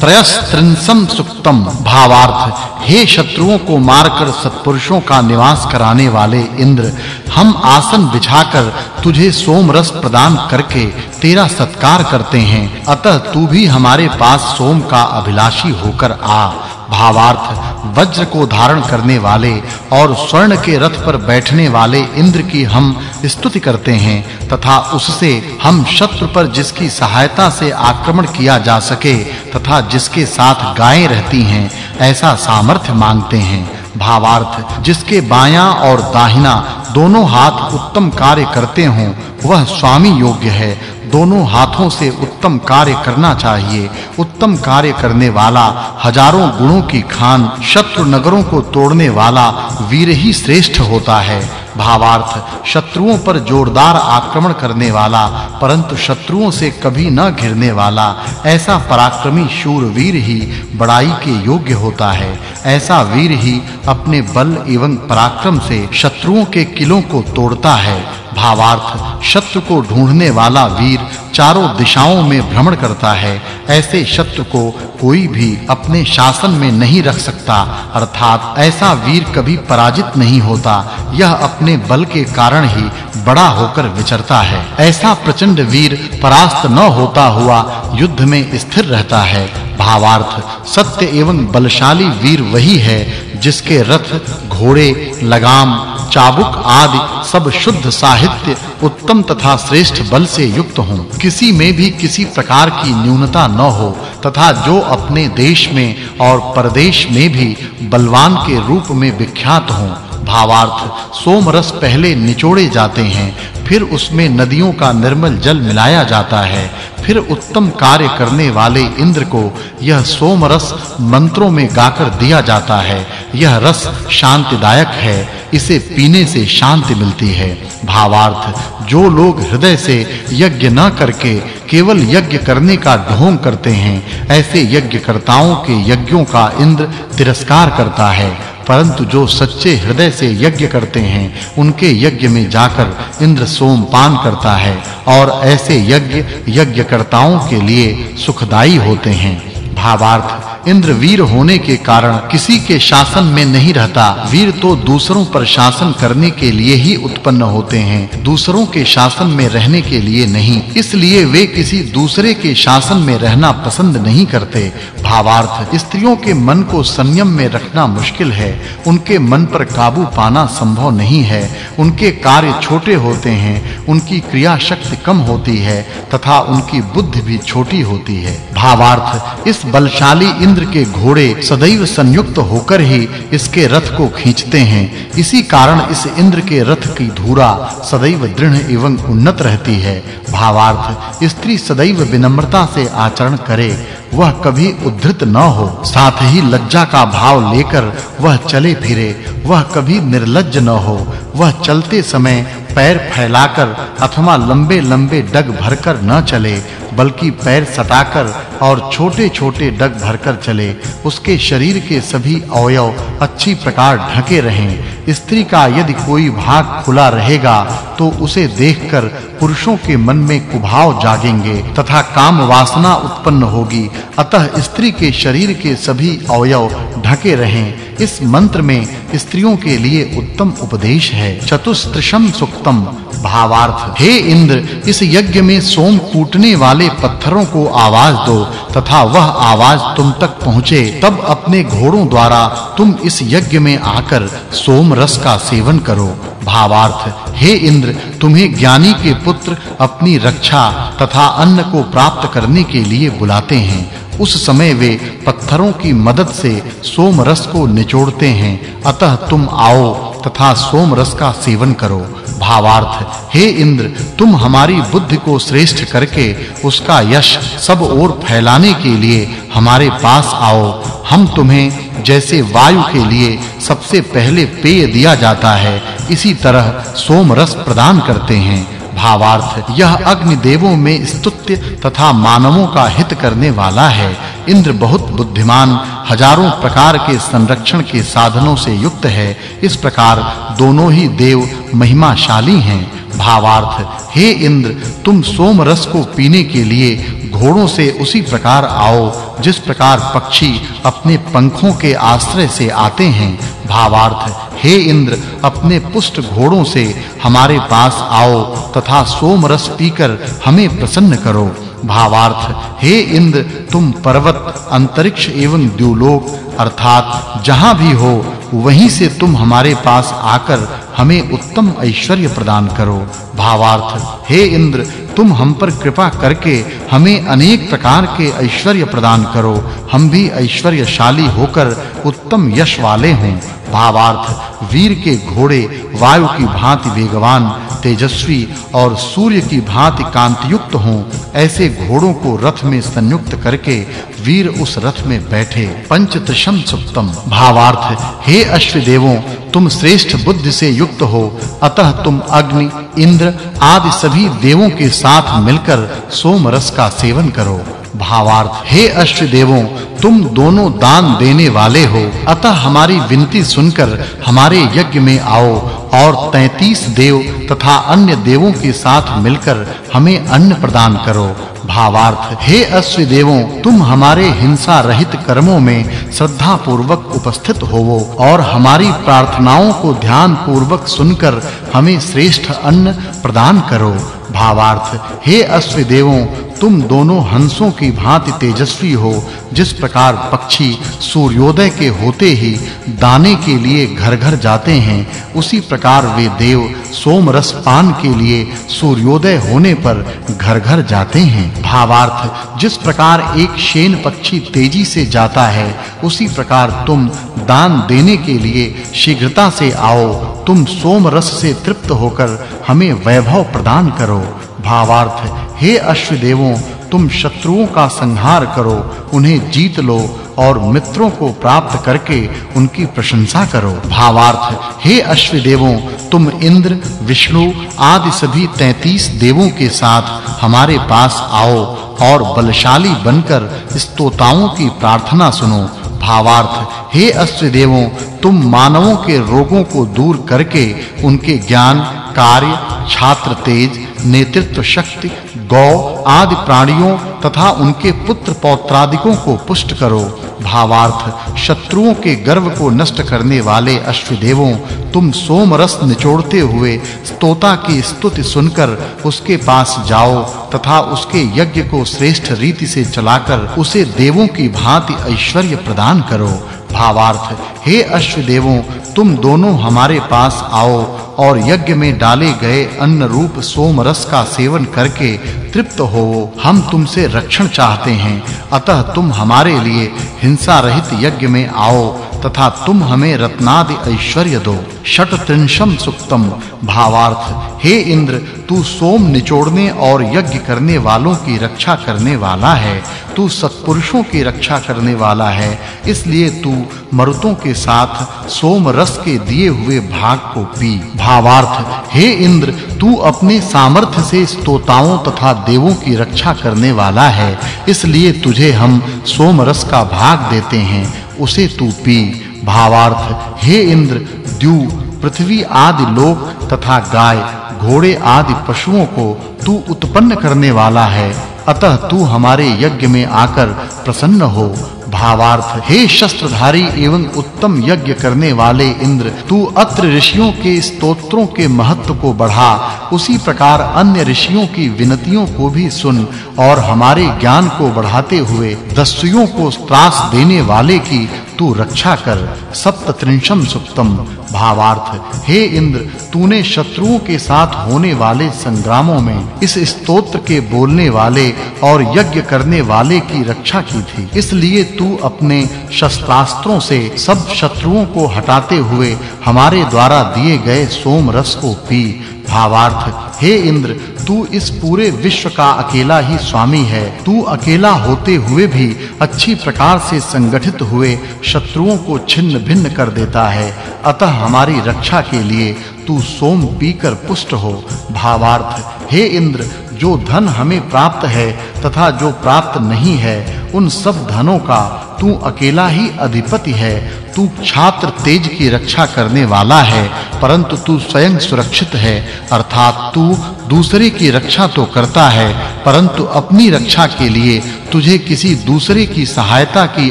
त्रयस्त्रिंसम सुक्तम भावार्थ। हे शत्रुओं को मारकर सत्पुरुषों का निवास कराने वाले इंद्र हम आसन बिछाकर तुझे सोम रस प्रदान करके तेरा सत्कार करते हैं। अतः तू भी हमारे पास सोम का अभिलाषी होकर आ। भावार्थ, वज्र को धारण करने वाले और स्वर्ण के रथ पर बैठने वाले इंद्र की हम स्तुति करते हैं, तथा उससे हम शत्रु पर जिसकी सहायता से आक्रमण किया जा सके, तथा जिसके साथ गायें रहती हैं, ऐसा सामर्थ्य मांगते हैं। भावार्थ, जिसके बायां और दाहिना दोनों हाथ उत्तम कार्य करते हों वह स्वामी योग्य है। दोनों हाथों से उत्तम कार्य करना चाहिए। उत्तम कार्य करने वाला, हज़ारों गुणों की खान, शत्रु नगरों को तोड़ने वाला, वीर ही श्रेष्ठ होता है। भावार्थ, शत्रुओं पर जोरदार आक्रमण करने वाला, परंतु शत्रुओं से कभी न घिरने वाला, ऐसा पराक्रमी शूर वीर ही बड़ाई के योग्य होता है। ऐसा वीर ही अपने बल एवं पराक्रम से शत्रुओं के किलों को तोड़ता है। भावार्थ, शत्रु को ढूँढने वाला वीर चारों दिशाओं में भ्रमण करता है, ऐसे शत्रु को कोई भी अपने शासन में नहीं रख सकता, अर्थात ऐसा वीर कभी पराजित नहीं होता, यह अपने बल के कारण ही बड़ा होकर विचरता है। ऐसा प्रचंड वीर परास्त न होता हुआ युद्ध में स्थिर रहता है भावार्थ। सत्य एवं बलशाली वीर वही है, जिसके रथ, घोड़े, लगाम, चाबुक आदि सब शुद्ध साहित्य, उत्तम तथा श्रेष्ठ बल से युक्त हों। किसी में भी किसी प्रकार की न्यूनता न हो, तथा जो अपने देश में और परदेश में भी बलवान के रूप में विख्यात हों। भावार्थ सोम रस पहले निचोड़े जाते हैं, फिर उसमें नदियों का निर्मल जल मिलाया जाता है, फिर उत्तम कार्य करने वाले इंद्र को यह सोम रस मंत्रों में गाकर दिया जाता है। यह रस शांतिदायक है, इसे पीने से शांति मिलती है। भावार्थ, जो लोग हृदय से यज्ञ न करके केवल यज्ञ करने का ढोंग करते हैं, ऐसे यज्ञकर्ताओं के यज्ञों का इंद्र तिरस्कार करता है। परंतु जो सच्चे हृदय से यज्ञ करते हैं, उनके यज्ञ में जाकर इंद्र सोम पान करता है और ऐसे यज्ञ यज्ञकर्ताओं के लिए सुखदाई होते हैं। भावार्थ इंद्र वीर होने के कारण किसी के शासन में नहीं रहता। वीर तो दूसरों पर शासन करने के लिए ही उत्पन्न होते हैं, दूसरों के शासन में रहने के लिए नहीं। इसलिए वे किसी दूसरे के शासन में रहना पसंद नहीं करते। भावार्थ, स्त्रियों के मन को संयम में रखना मुश्किल है। उनके मन पर काबू पाना संभव नहीं है। उनके कार्य छोटे होते हैं, उनकी क्रिया शक्ति कम होती है, तथा उनकी बुद्धि भी छोटी होती है। भावार्थ, इस बलशाली इंद्र के घोड़े सदैव संयुक्त होकर ही इसके रथ को खींचते हैं। इसी कारण इस इंद्र के रथ की धुरा सदैव दृढ़ एवं उन्नत रहती है। भावार्थ, स्त्री सदैव विनम्रता से आचरण करे, वह कभी उद्धृत न हो। साथ ही लज्जा का भाव लेकर वह चले फिरे, वह कभी निर्लज्ज न हो। वह चलते समय पैर फैलाकर अथवा लंबे-लंबे डग भरकर न चले बल्कि पैर सटाकर और छोटे-छोटे डग भरकर चले। उसके शरीर के सभी अवयव अच्छी प्रकार ढके रहें। स्त्री का यदि कोई भाग खुला रहेगा तो उसे देखकर पुरुषों के मन में कुभाव जागेंगे तथा काम वासना उत्पन्न होगी। अतः स्त्री के शरीर के सभी अवयव ढके रहें। इस मंत्र में स्त्रियों के लिए उत्तम उपदेश है। चतुस्त्रशम सुक्तम। भावार्थ, हे इंद्र, इस यज्ञ में सोम कूटने वाले पत्थरों को आवाज़ दो, तथा वह आवाज़ तुम तक पहुँचे। तब अपने घोड़ों द्वारा तुम इस यज्ञ में आकर सोम रस का सेवन करो। भावार्थ, हे इंद्र, तुम्हें ज्ञानी के पुत्र अपनी रक्षा तथा अन्न को प्राप्त करने के लिए बुलाते हैं। उस समय वे पत्थरों की मदद से सोम रस को निचोड़ते हैं। अतः तुम आओ तथा सोम रस का सेवन करो। भावार्थ, हे इंद्र, तुम हमारी बुद्धि को श्रेष्ठ करके उसका यश सब ओर फैलाने के लिए हमारे पास आओ। हम तुम्हें जैसे वायु के लिए सबसे पहले पेय दिया जाता है, इसी तरह सोम रस प्रदान करते हैं। भावार्थ। यह अग्नि देवों में स्तुत्य तथा मानवों का हित करने वाला है। इंद्र बहुत बुद्धिमान, हज़ारों प्रकार के संरक्षण के साधनों से युक्त है। इस प्रकार दोनों ही देव महिमाशाली हैं। भावार्थ, हे इंद्र, तुम सोम रस को पीने के लिए घोड़ों से उसी प्रकार आओ, जिस प्रकार पक्षी अपने पंखों के आश्रय से आते हैं। भावार्थ हे इंद्र, अपने पुष्ट घोड़ों से हमारे पास आओ तथा सोम रस पीकर हमें प्रसन्न करो। भावार्थ, हे इंद्र, तुम पर्वत, अंतरिक्ष एवं द्युलोक, अर्थात जहाँ भी हो, वहीं से तुम हमारे पास आकर हमें उत्तम ऐश्वर्य प्रदान करो। भावार्थ, हे इंद्र, तुम हम पर कृपा करके हमें अनेक प्रकार के ऐश्वर्य प्रदान करो। हम भी ऐश्वर्यशाली होकर उत्तम यश वाले हों। भावार्थ, वीर के घोड़े, वायु की भांति वेगवान, तेजस्वी और सूर्य की भांति कांतियुक्त हों, ऐसे घोड़ों को रथ में संयुक्त करके वीर उस रथ में बैठे। पंचतशम सुक्तम भावार्थ, हे अश्व देवों तुम श्रेष्ठ बुद्धि से युक्त हो। अतः तुम अग्नि, इंद्र आदि सभी देवों के साथ मिलकर सोम रस का सेवन करो। भावार्थ, हे अश्व देवों तुम दोनों दान देने वाले हो। अतः हमारी विनती सुनकर हमारे यज्ञ में आओ और 33 देव तथा अन्य देवों के साथ मिलकर हमें अन्न प्रदान करो। भावार्थ, हे अश्व देवों तुम हमारे हिंसा रहित कर्मों में श्रद्धा पूर्वक उपस्थित होवो और हमारी प्रार्थनाओं को ध्यान पूर्वक सुनकर हमें श्रेष्ठ अन्न प्रदान करो। भावार्थ, हे अश्व देवों तुम दोनों हंसों की भांति तेजस्वी हो, जिस प्रकार पक्षी सूर्योदय के होते ही दाने के लिए घर-घर जाते हैं। उसी प्रकार वे देव सोम रस पान के लिए सूर्योदय होने पर घर-घर जाते हैं। भावार्थ, जिस प्रकार एक शेन पक्षी तेज़ी से जाता है, उसी प्रकार तुम दान देने के लिए शीघ्रता से आओ। तुम सोम रस से तृप्त होकर हमें वैभव प्रदान करो। भावार्थ, हे अश्व देवों तुम शत्रुओं का संहार करो, उन्हें जीत लो और मित्रों को प्राप्त करके उनकी प्रशंसा करो। भावार्थ, हे अश्व देवों तुम इंद्र, विष्णु आदि सभी 33 देवों के साथ हमारे पास आओ और बलशाली बनकर स्तोताओं की प्रार्थना सुनो। भावार्थ, हे अश्व देवों तुम मानवों के रोगों को दूर करके उनके ज्ञान, कार्य, छात्र तेज नेतृत्व शक्ति, गौ आदि प्राणियों तथा उनके पुत्र पौत्रादिकों को पुष्ट करो। भावार्थ, शत्रुओं के गर्व को नष्ट करने वाले अश्वदेवों, तुम सोम रस निचोड़ते हुए स्तोता की स्तुति सुनकर उसके पास जाओ तथा उसके यज्ञ को श्रेष्ठ रीति से चलाकर उसे देवों की भांति ऐश्वर्य प्रदान करो। भावार्थ, हे अश्वदेवों, तुम दोनों हमारे पास आओ और यज्ञ में डाले गए अन्न रूप सोम रस का सेवन करके तृप्त हो, हम तुमसे रक्षण चाहते हैं। अतः तुम हमारे लिए हिंसा रहित यज्ञ में आओ। तथा तुम हमें रत्नादि ऐश्वर्य दो। षट त्रिंशम सुक्तम। भावार्थ, हे इंद्र, तू सोम निचोड़ने और यज्ञ करने वालों की रक्षा करने वाला है। तू सत्पुरुषों की रक्षा करने वाला है। इसलिए तू मरुतों के साथ सोम रस के दिए हुए भाग को पी। भावार्थ, हे इंद्र, तू अपने सामर्थ्य से स्तोताओं तथा देवों की रक्षा करने वाला है। इसलिए तुझे हम सोम रस का भाग देते हैं। उसे तू पी भावार्थ, हे इंद्र द्यू पृथ्वी आदि लोक तथा गाय, घोड़े आदि पशुओं को तू उत्पन्न करने वाला है। अतः तू हमारे यज्ञ में आकर प्रसन्न हो। भावार्थ, हे शस्त्रधारी एवं उत्तम यज्ञ करने वाले इंद्र, तू अत्र ऋषियों के स्तोत्रों के महत्व को बढ़ा। उसी प्रकार अन्य ऋषियों की विनतियों को भी सुन और हमारे ज्ञान को बढ़ाते हुए दस्युओं को त्रास देने वाले की तू रक्षा कर। सप्तत्रिंशम सुक्तम। भावार्थ, हे इंद्र, तूने शत्रुओं के साथ होने वाले संग्रामों में इस स्तोत्र के बोलने वाले और यज्ञ करने वाले की रक्षा की थी। इसलिए तू अपने शस्त्रास्त्रों से सब शत्रुओं को हटाते हुए हमारे द्वारा दिए गए सोम रस को पी। भावार्थ, हे इंद्र, तू इस पूरे विश्व का अकेला ही स्वामी है। तू अकेला होते हुए भी अच्छी प्रकार से संगठित हुए शत्रुओं को छिन्न-भिन्न कर देता है। अतः हमारी रक्षा के लिए तू सोम पीकर पुष्ट हो। भावार्थ, हे इंद्र, जो धन हमें प्राप्त है तथा जो प्राप्त नहीं है, उन सब धनों का तू अकेला ही अधिपति है। तू छात्र तेज की रक्षा करने वाला है। परंतु तू स्वयं सुरक्षित है, अर्थात तू दूसरे की रक्षा तो करता है, परंतु अपनी रक्षा के लिए तुझे किसी दूसरे की सहायता की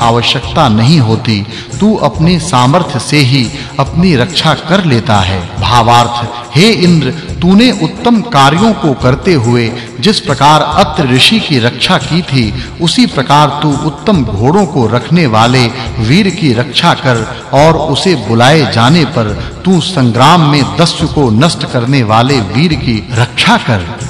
आवश्यकता नहीं होती। तू अपने सामर्थ्य से ही अपनी रक्षा कर लेता है। भावार्थ, हे इंद्र, तूने उत्तम कार्यों को करते हुए जिस प्रकार अत्र ऋषि की रक्षा की थी, उसी प्रकार तू उत्तम घोड़ों को रखने वाले वीर की रक्षा कर और उसे बुलाए जाने पर तू संग्राम में दस्यु को नष्ट करने वाले वीर की रक्षा कर।